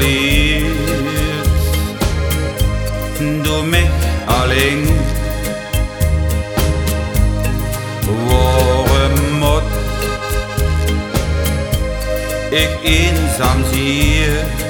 blir. De alleen. Våre ik ensam zie.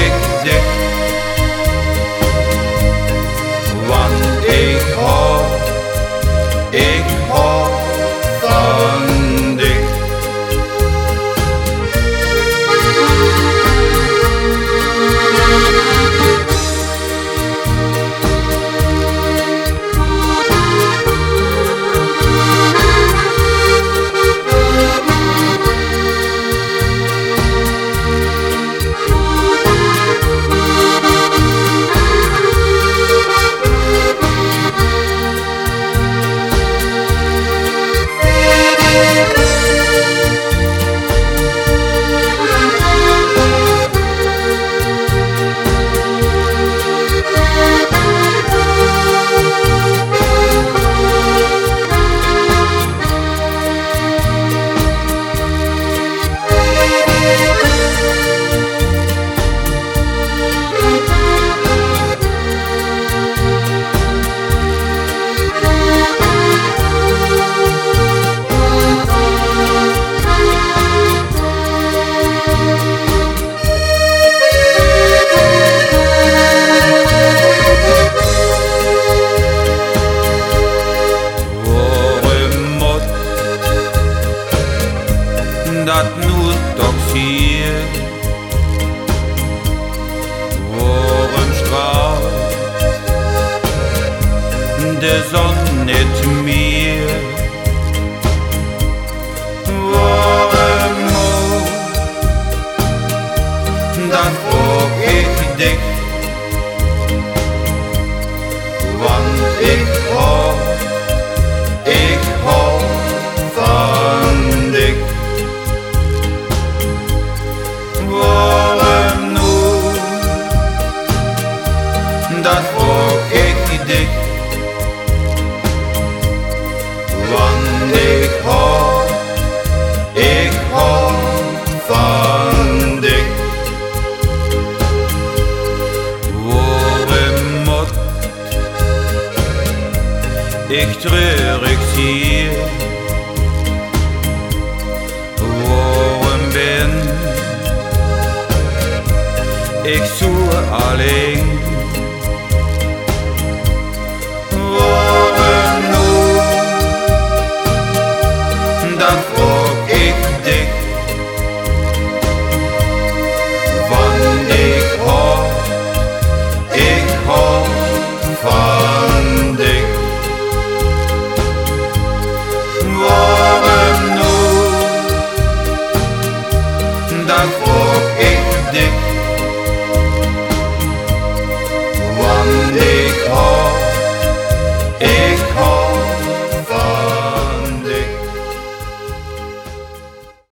dat nur doch hier Worum strahlt der Sonne nicht mir Worum Mond dann frag ich dich Wann ich hoffe here. Wow en ben ik zoer alleen.